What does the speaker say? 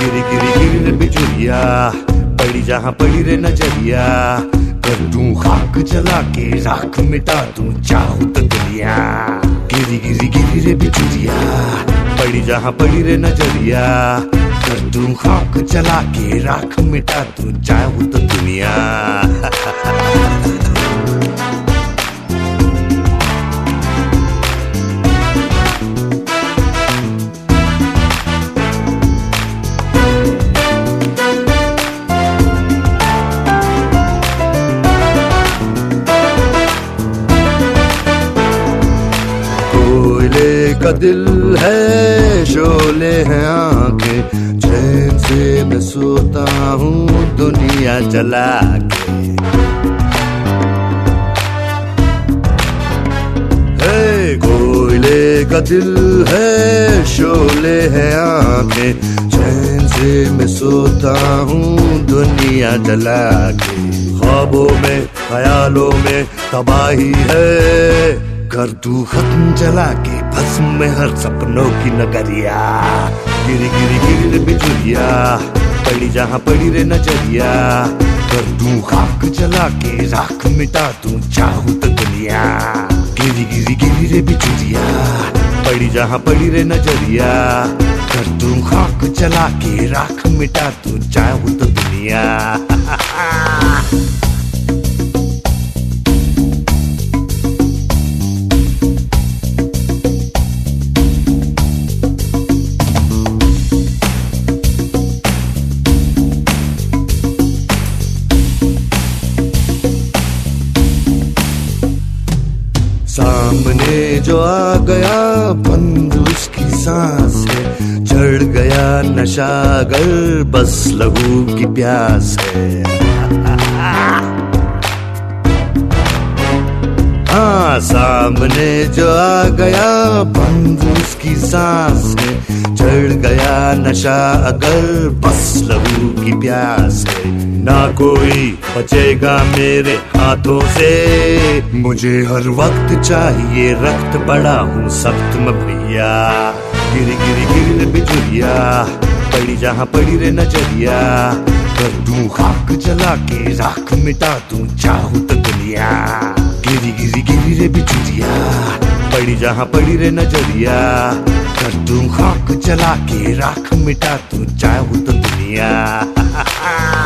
रे बिजुरिया, पड़ी जहाँ पड़ी रे नज़रिया। कर दूँ खाक जला के, राख मिटा दूँ चाहूँ तो दुनिया। गिरी गिरी गिरी रे बिजुरिया, पड़ी जहाँ पड़ी रे नज़रिया। कर दूँ खाक जला के, राख मिटा दूँ चाहूँ तो दुनिया। का दिल है शोले हैं आँखें। चैन से मैं सोता हूँ, दुनिया जला के। कोयले का दिल है शोले हैं आँखें। चैन से मैं सोता हूँ, दुनिया जला के। ख्वाबों में, ख्यालों में तबाही है। कर तू खत्म जला के भस्म में हर सपनों की नगरिया। गिरी गिरी गिरी रे बिजुरिया पड़ी जहाँ पड़ी रे नज़रिया। कर तू खाक जला के राख मिटा तू चाहू तो दुनिया। गिरी गिरी गिरी रे बिजुरिया पड़ी जहाँ पड़ी रे नज़रिया। कर तू खाक जला के राख मिटा तू चाहू तो दुनिया। सामने जो आ गया, बंद उसकी सांस है। चढ़ गया नशा गर बस लहू की प्यास है। सामने जो आ गया बंद उसकी सांस है चढ़ गया नशा अगर बस लहू की प्यास है ना कोई बचेगा मेरे हाथों से। मुझे हर वक्त चाहिए रक्त, बड़ा हूँ सख्त में भैया गिरी गिरी गिरी बिजुरिया, पड़ी जहाँ पड़ी रे नज़रिया। कर खाक जला के, राख मिटा दूँ चाहू तो जहाँ पड़ी रे नज़रिया। कर तू खाक चला के, राख मिटा तू चाहू तो दुनिया।